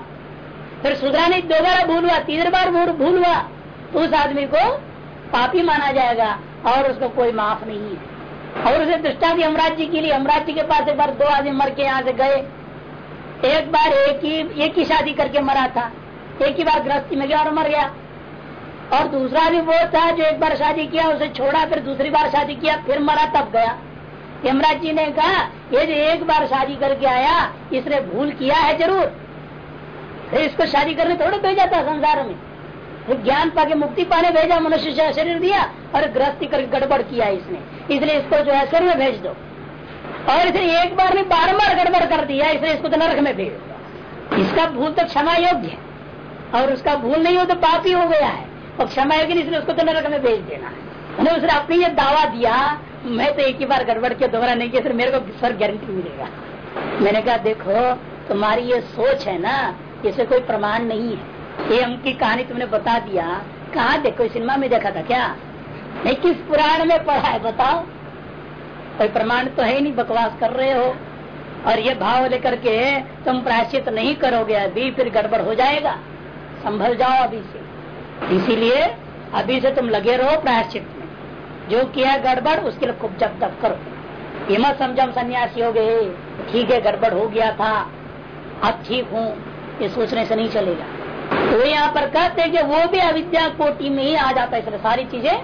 S1: फिर सुधरा नहीं दोबारा भूल हुआ तीसरी बार भूल हुआ तो उस आदमी को पापी माना जाएगा और उसको कोई माफ़ नहीं है। और उसे दृष्टा भी अमराज जी के लिए अमराज जी के पास एक बार दो आदमी मर के यहाँ से गए। एक बार एक ही एक ही शादी करके मरा था। एक ही बार गृहस्थी में गया और मर गया। और दूसरा भी वो था जो एक बार शादी किया, उसे छोड़ा, फिर दूसरी बार शादी किया, फिर मरा, तब गया। यमराज जी ने कहा, ये जो एक बार शादी करके आया, इसने भूल किया है ज़रूर। फिर इसको शादी करने थोड़ा भेजा था संसार में। ज्ञान पाके मुक्ति पाने भेजा, मनुष्य शरीर दिया, और गृहस्थी करके गड़बड़ किया इसने। इसलिए इसको जो है स्वर्ग में भेज दो। और इसे एक बार नहीं बार बार गड़बड़ कर दिया, इसलिए इसको तो नरक में भेज दो। इसका भूल तो क्षमा योग्य है। और उसका भूल नहीं हो तो पाप ही हो गया है। क्षमा योग्य इसलिए उसको तो नरक में भेज देना है। उसने अपनी ये दावा दिया, मैं तो एक ही बार गड़बड़ के दोबारा नहीं किया, फिर मेरे को स्वर्ग गारंटी मिलेगा। मैंने कहा, देखो, तुम्हारी ये सोच है ना, इसे कोई प्रमाण नहीं है। ये की कहानी तुमने बता दिया। कहा देखो सिनेमा में देखा था क्या? नहीं, किस पुराण में पढ़ा है, बताओ। कोई प्रमाण तो है ही नहीं, बकवास कर रहे हो। और ये भाव लेकर के तुम प्रायश्चित नहीं करोगे, अभी फिर गड़बड़ हो जाएगा। संभल जाओ अभी से। इसीलिए अभी से तुम लगे रहो प्रायश्चित में, जो किया गड़बड़, उसके लिए खूब जब तब करो। ये मत सन्यासी हो गए, ठीक है, गड़बड़ हो गया था, अब ठीक हूँ, ये सोचने से नहीं चलेगा। तो यहाँ पर कहते हैं कि वो भी अविद्या कोटि में ही आ जाता है, इसलिए सारी चीज़ें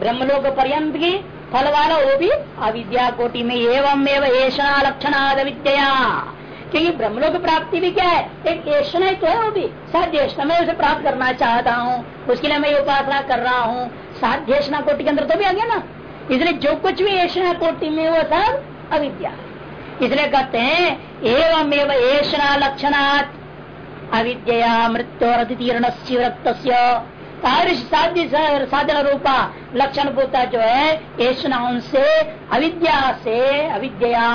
S1: ब्रह्मलोक पर्यंत की फल वाला, वो भी अविद्या कोटि में एवं एवं ऐसा लक्षण आद विद्या क्योंकि ब्रह्मलोक प्राप्ति भी क्या है? एक ऐसा तो है वो भी। साध्य मैं उसे प्राप्त करना चाहता हूँ। उसके लिए मैं उपासना कर रहा हूँ। साध्यना कोटि के अंदर तो भी आ गया ना। इसलिए जो कुछ भी ऐसा कोटि में वो सब अविद्या। इसलिए कहते हैं एवं एवं ऐसा लक्षणात् अविद्या मृत्यु मृत्योतीर्ण विरक्त साध्य साधन रूपा लक्षण भूता जो है ऐसा से अविद्या से अविद्या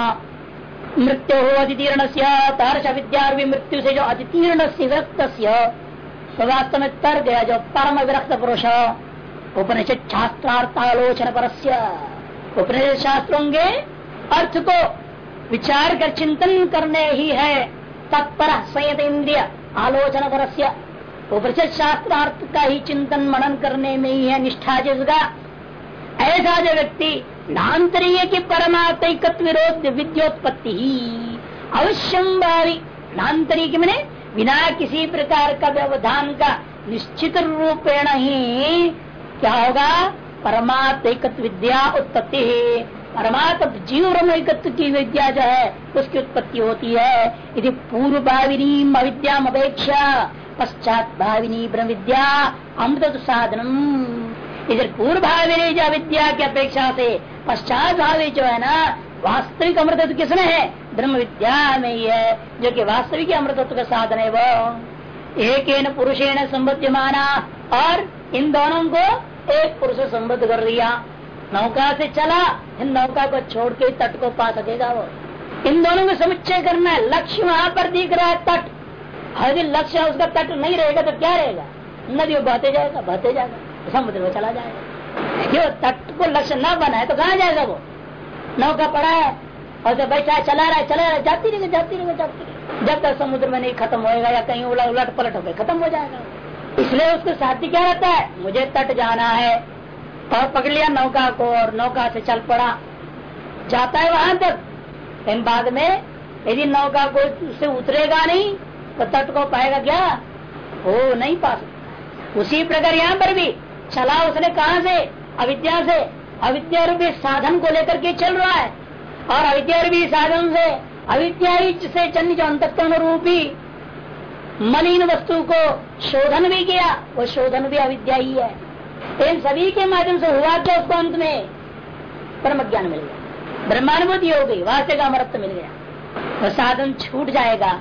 S1: मृत्यु हो अधितीर्ण से अविद्या मृत्यु से जो अधितीर्ण से विरक्त वास्तव में तर गया जो परम विरक्त पुरुष उपनिषद शास्त्रार्थालोचन पर उपनिषद शास्त्रों के अर्थ को विचार कर चिंतन करने ही है। तत्पर संयत इंद्रिय आलोचन परस्य उपनिषद शास्त्रार्थ का ही चिंतन मनन करने में ही है। निष्ठा जिसका ऐसा जो व्यक्ति नान्तरीय की परमात्म विरोध विद्योत्पत्ति अवश्यम भावी नान्तरिक मैंने बिना किसी प्रकार का व्यवधान का निश्चित रूपेण ही क्या होगा? परमात्म विद्या उत्पत्ति परमात्म जीव ब्रह्म की विद्या जो है, उसकी उत्पत्ति होती है। यदि पूर्व भाविनी अविद्या अपेक्षा पश्चात भाविनी ब्रह्म विद्या अमृत साधनम इधर पूर्व भावी विद्या की अपेक्षा से पश्चात भावी जो है ना, वास्तविक अमृतत्व किसने है? ब्रह्म विद्या में ही है, जो कि वास्तविक अमृतत्व का साधन है वो। एक पुरुषेण संबद्ध माना और इन दोनों को एक पुरुष संबद्ध कर दिया नौका से चला इन नौका को छोड़ के तट को पा सकेगा वो। इन दोनों को समुच्चय करना है। लक्ष्य वहाँ पर दिख रहा है तट। यदि लक्ष्य उसका तट नहीं रहेगा तो क्या रहेगा? नदी बहते जाएगा बहते जाएगा। समुद्र में चला जाएगा। जो तट को लक्ष्य न बना है तो कहा जाएगा वो? नौका पड़ा है, और जब बैठा है, चला रहा है, चला रहा है, जाती रहेगी जाती रहेगी जाती रहेगी। जब तक समुद्र में नहीं खत्म होएगा या कहीं उलट उलट पलट हो गए खत्म हो जाएगा। इसलिए उसके साथी क्या रहता है? मुझे तट जाना है। और पकड़ लिया नौका को और नौका से चल पड़ा। जाता है वहाँ तक। लेकिन बाद में यदि नौका को उससे उतरेगा नहीं तो तट को पाएगा क्या? वो नहीं पा सकता। उसी प्रकार यहाँ पर भी चला उसने कहा से? अविद्या से। अविद्या रूपी साधन को लेकर के चल रहा है। और अविद्या रूपी साधन से, अविद्या से चलने जो अंत रूपी मलिन वस्तु को शोधन भी किया, वो शोधन भी अविद्या ही है। इन सभी के माध्यम से हुआ क्या उसको अंत में? परम ज्ञान मिल गया। ब्रह्मानुभूति हो गई वास्तविक अमृत मिल गया। वो साधन छूट जाएगा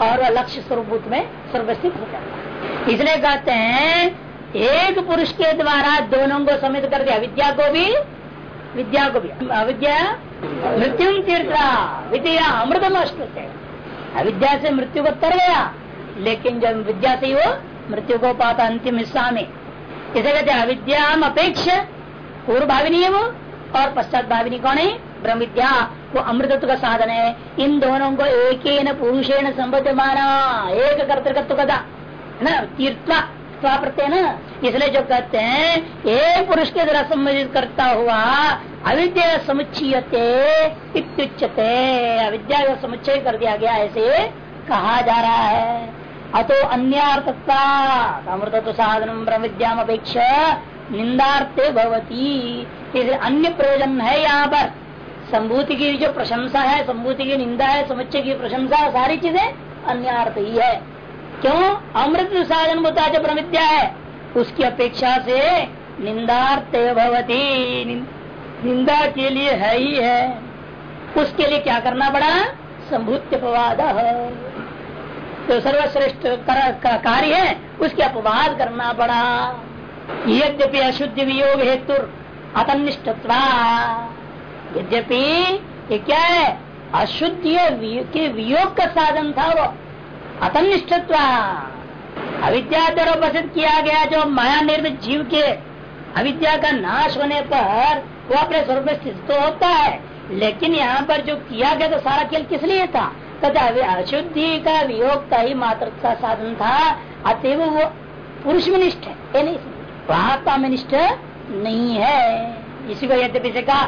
S1: और वह लक्ष्य स्वरूप में सर्वस्थित हो जाएगा। इसलिए कहते हैं एक पुरुष के द्वारा दोनों को समित कर दिया। विद्या को भी, विद्या को भी। अविद्या, मृत्यु तीर्था विद्या अमृतम अष्ट अविद्या से मृत्यु को तर गया, लेकिन जब विद्या से वो मृत्यु को पाता, अंतिम हिस्सा में। इसे कहते हैं अविद्या अपेक्ष, पूर्व भाविनी है वो, और पश्चात भाविनी कौन है? ब्रह्म विद्या। वो अमृतत्व का साधन है। इन दोनों को एक पुरुषेण संबद्ध माना एक कर्तृत्व कदा, है ना? तीर्थवा प्रत्यय ना? इसलिए जो कहते हैं, एक पुरुष के द्वारा संबंधित करता हुआ अविद्या समुच्चयते अविद्या का समुच्चय कर दिया गया, ऐसे कहा जा रहा है। अतो अन्यार्थता अमृत तो साधन ब्रह्म विद्याम अपेक्षा, निंदार्थे भवती। इसलिए अन्य प्रयोजन है यहाँ पर। संभूति की जो प्रशंसा है, संभूति की निंदा है, समुच्चय की प्रशंसा, सारी चीज़ें अन्य अर्थ ही है। क्यों? अमृत साधन होता जो ब्रह्म है, उसकी अपेक्षा से निंदार्थ भवती। निंदा के लिए है ही है। उसके लिए क्या करना पड़ा? संभूत्य अपवाद जो सर्वश्रेष्ठ का कार्य है, उसके अपवाद करना पड़ा। यद्यपि अशुद्ध वियोग हेतु अतनिष्ठत्वा। यद्यपि, ये क्या है? अशुद्ध के वियोग का साधन था वो। अतनिष्ठत्व अविद्या द्वारा उपस्थित किया गया जो माया निर्मित जीव के अविद्या का नाश होने पर वो अपने स्वरूप में स्थित तो होता है। लेकिन यहाँ पर जो किया गया तो सारा खेल किस लिए था? तथा अशुद्धि का वियोग का ही मात्र का साधन था। अतएव वो पुरुष में निष्ठ है नहीं आत्मा में निष्ठ नहीं है। इसी को यद्यपि से कहा,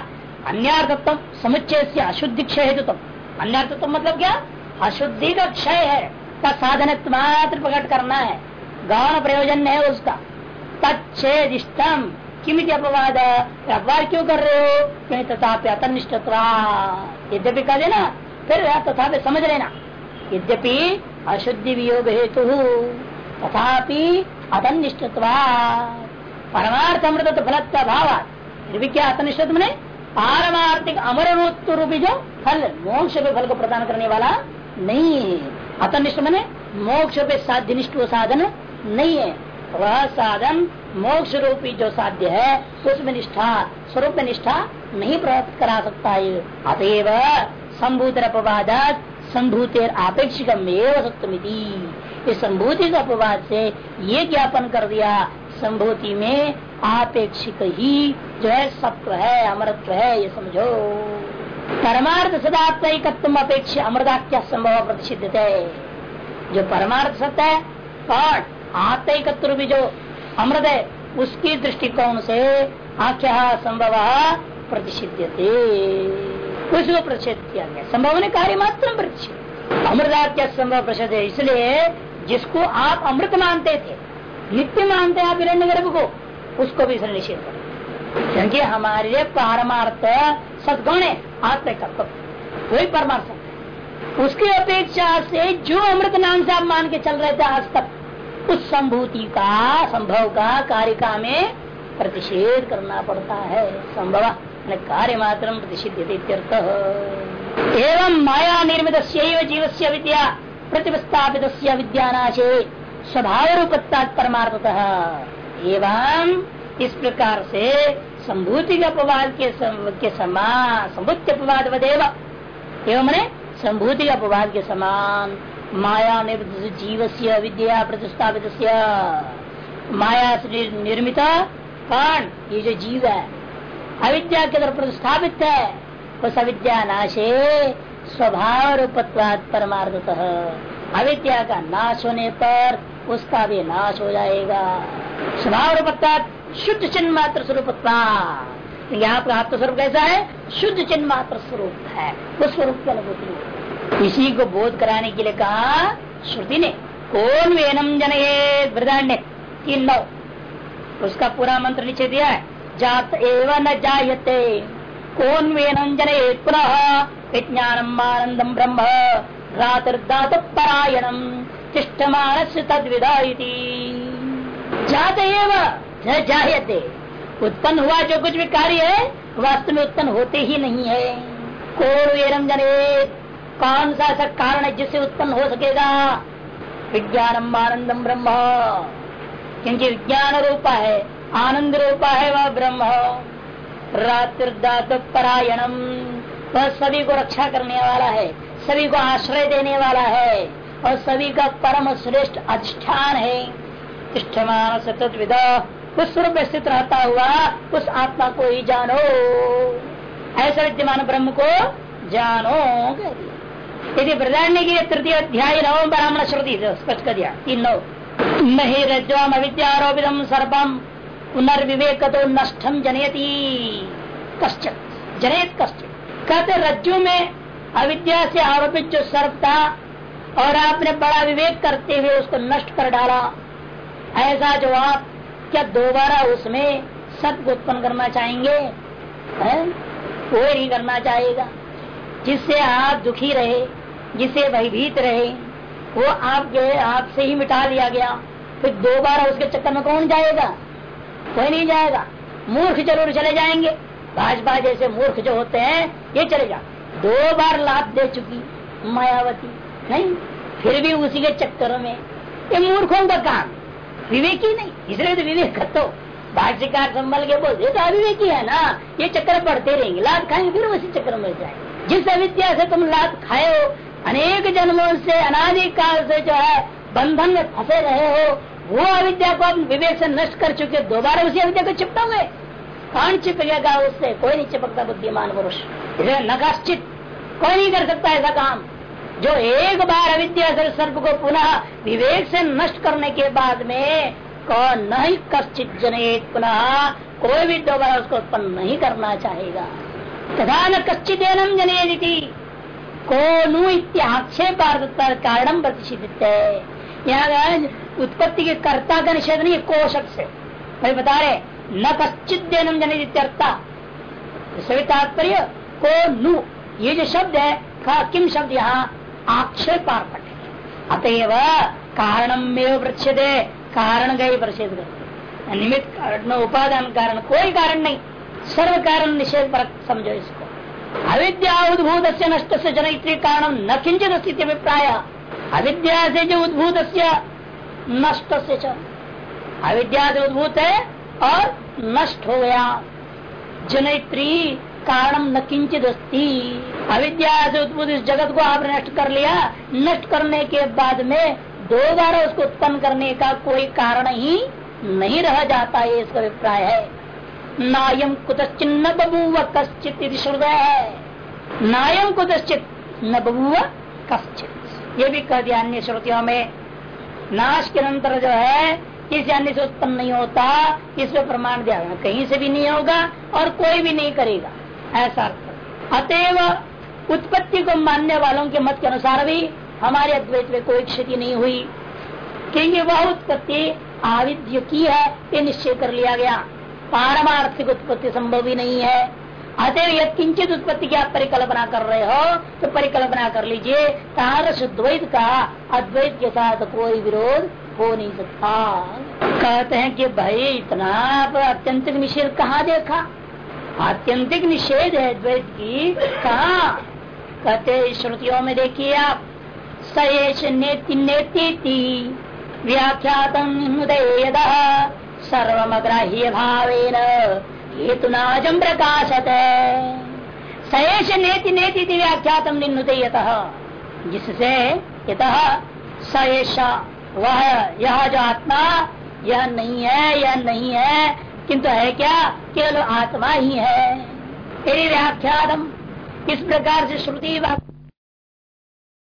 S1: अन्यर्थत्व समुच्चय से अशुद्धि क्षय हेतु अन्यर्थत्व मतलब क्या? अशुद्धि का क्षय है। का साधन मात्र प्रकट करना है। गौण प्रयोजन है उसका। तत्म किमित अपवाद? अपवाद क्यों कर रहे हो? क्योंकि तथा अतनिष्ठ यद्यपि कह देना, फिर तथा समझ लेना। यद्यपि अशुद्धि वियोग हेतु तथापि अतनिष्ठ परमार्थ अमृत फलत्व भाव फिर भी क्या अतनिष्ठ मैंने पारमार्थिक अमर रूपी जो फल, मोक्ष पे फल को प्रदान करने वाला नहीं है। अतनिष्ठ मैंने मोक्ष पे साध्यनिष्ठ वो साधन नहीं है। वह साधन मोक्ष रूपी जो साध्य है, उसमें निष्ठा, स्वरूप में निष्ठा नहीं प्राप्त करा सकता है। अतएव संभूत अपवाद संभूतेर आपेक्षिकम सत्यमिति इस संभूति के अपवाद से ये ज्ञापन कर दिया, संभूति में आपेक्षिक ही जो है सत्व है, अमरत्व है, ये समझो। परमार्थ सदात्मकत्व अपेक्ष अमृताख्या संभव प्रतिषिध है जो परमार्थ सत्य है, और आत्मिकत्व भी जो अमृत है, उसकी दृष्टिकोण से आख्या संभव प्रतिषिध्य उसको प्रच्छेद किया गया। संभव ने कार्य मात्र प्रतिषेध अमृता क्या संभव प्रसिद्ध है, इसलिए जिसको आप अमृत मानते थे, नित्य मानते आप हिरण्य गर्भ को, उसको भी इसने निषेध क्योंकि हमारे पारमार्थ सदगुण है। आत्मिक वही परमार्थ उसकी अपेक्षा से जो अमृत नाम से आप मान के चल रहे थे आज तक, उस संभूति का, संभव का कारिका में प्रतिषेध करना पड़ता है। संभव कार्य मात्र प्रतिषिध एवं माया निर्मित जीव से विद्या प्रतिपस्थापित विद्यानाशे स्वभाव रूपत्ता परमार्थ एवं इस प्रकार से संभूति के अपवाद के, के समान संभूति अपवाद वदेव। एवं संभूति अपवाद के समान माया निर्मित जीव से विद्या प्रतिष्ठापित माया से निर्मित कौन ये जो जीव है अविद्या के तरफ़ प्रतिष्ठापित है उस अविद्या नाशे स्वभाव रूपत्वाद परमार्थ अविद्या का नाश होने पर उसका भी नाश हो जाएगा। स्वभाव रूपत्वाद शुद्ध चिन्ह मात्र स्वरूप यहाँ पर आत्म स्वरूप कैसा है? शुद्ध चिन्ह मात्र स्वरूप है। उस स्वरूप की अनुभूति। इसी को बोध कराने के लिए कहा, श्रुति ने, कौन वेनम जनये? वृदान्य तीन नौ। उसका पूरा मंत्र नीचे दिया है। जात एवं न जायते। कौन वेनम जनये? पुनः विज्ञानम आनंदम ब्रह्म। रातिर्दात परायणम तिष्ठमानस तद्विदा जात एवं न उत्पन्न हुआ जो कुछ भी कार्य है, वास्तव में उत्पन्न होते ही नहीं है। कौन एरम जने, कौन सा ऐसा कारण है जिससे उत्पन्न हो सकेगा? विज्ञानम आनंदम ब्रह्म। क्योंकि विज्ञान रूपा है, आनंद रूपा है वह ब्रह्म। रात्रिदात परायणम। वह सभी को रक्षा करने वाला है, सभी को आश्रय देने वाला है, और सभी का परम श्रेष्ठ अधिष्ठान है। तिष्ठमान सतत विदा उस स्वरूप स्थित रहता हुआ उस आत्मा को ही जानो। ऐसा विद्यमान ब्रह्म को जानो यदि प्रधान की तृतीय अध्याय नवम ब्राह्मण श्रुति स्पष्ट कर दिया, तीन नौ। नहीं रज्वाम अविद्यारोपितम सर्पम पुनर्विवेक तो नष्टम जनयती। कश्चित, जनयत कश्चित। कहते रज्जु में अविद्या से आरोपित जो सर्प था और आपने बड़ा विवेक करते हुए उसको नष्ट कर डाला। ऐसा जो आप क्या दोबारा उसमें सत्य उत्पन्न करना चाहेंगे? कोई नहीं करना चाहेगा। जिससे आप दुखी रहे जिसे भयभीत रहे, वो आपके आपसे ही मिटा दिया गया। फिर दोबारा उसके चक्कर में कौन जाएगा? कोई नहीं जाएगा। मूर्ख ज़रूर चले जाएँगे। भाजपा जैसे मूर्ख जो होते हैं, ये चले जा। दो बार लाभ दे चुकी मायावती। नहीं, फिर भी उसी के चक्कर में। ये मूर्खों का काम। विवेकी नहीं इसलिए तो विवेक करते हो। भाष्यकार संभल के बोलते तो अविवेकी है ना ये चक्कर पड़ते रहेंगे लाभ खाएँगे फिर उसी चक्कर में जाएँगे। जिस अविद्या से तुम लाभ खाए हो अनेक जन्मों से अनादिकाल से जो है बंधन में फंसे रहे हो वो अविद्या को विवेक से नष्ट कर चुके दोबारा उसी अविद्या को चिपटाओगे कौन चिपकेगा उससे? कोई नहीं चिपकता बुद्धिमान पुरुष। इसे नकाश्चित कोई नहीं कर सकता ऐसा काम। जो एक बार अविद्या सर्प को पुनः विवेक से नष्ट करने के बाद में कौन नहीं कश्चित जनित पुनः कोई भी दोबारा उसको उत्पन्न नहीं करना चाहेगा। तथा न कश्चित एनम जनेदी को नु इत्याक्षेपार्थता कारणम प्रतिषिधित है यहाँ उत्पत्ति के कर्ता का निषेध नहीं, कोशक से। भाई बता रहे, न कश्चित देनम जनित सभी तात्पर्य को नु ये जो शब्द है किम शब्द यहाँ? आक्षेपार्पण। अतएव कारणम में प्रच्छेद कारण का ही प्रच्छेद करते निमित्त कारण, उपादान कारण कोई कारण नहीं, सर्व कारण निषेध पर समझो इसको। अविद्या उद्भूत से नष्ट से जनयित्री कारण न किंचित स्थिति अभिप्राय। अविद्या से जो उद्भूत नष्ट से अविद्या से उद्भूत है और नष्ट हो गया। जनयित्री कारण न किंचित अविद्या से उत्पन्न इस जगत को आपने नष्ट कर लिया। नष्ट करने के बाद में दोबारा उसको उत्पन्न करने का कोई कारण ही नहीं रह जाता है, इसका अभिप्राय है। नायम कुतश्चिन्न बबूव कश्चित है। नायम कुतश्चित न बबूव कश्चित। ये भी कह दिया अन्य श्रुतियों में। नाश के अंतर जो है, किसी अन्य से उत्पन्न नहीं होता, इसमें प्रमाण दिया कहीं से भी नहीं होगा और कोई भी नहीं करेगा। ऐसा। अतएव उत्पत्ति को मानने वालों के मत के अनुसार भी हमारे अद्वैत में कोई क्षति नहीं हुई। क्योंकि वह उत्पत्ति आविद्य की है, ये निश्चय कर लिया गया। पारमार्थिक उत्पत्ति संभव ही नहीं है। अतएव यद किंचित उत्पत्ति की आप परिकल्पना कर रहे हो तो परिकल्पना कर लीजिए। तारस द्वैत का अद्वैत के साथ कोई विरोध हो नहीं सकता। कहते हैं कि भाई, इतना अत्यंत निषेध कहाँ देखा? आत्यंतिक निषेध है द्वैत की। कहा? कहते श्रुतियों में देखिए आप। सयेश नेति नेति व्याख्यातम सर्वमग्राह्य भावेन हेतुनाजम प्रकाशत। सयेश नेति नेति व्याख्यातम निन्नुते यत। जिससे यत सयेश, वह यह जो आत्मा, यह नहीं है, यह नहीं है किंतु है क्या? केवल आत्मा ही है। तेरी व्याख्यातम इस प्रकार से श्रुति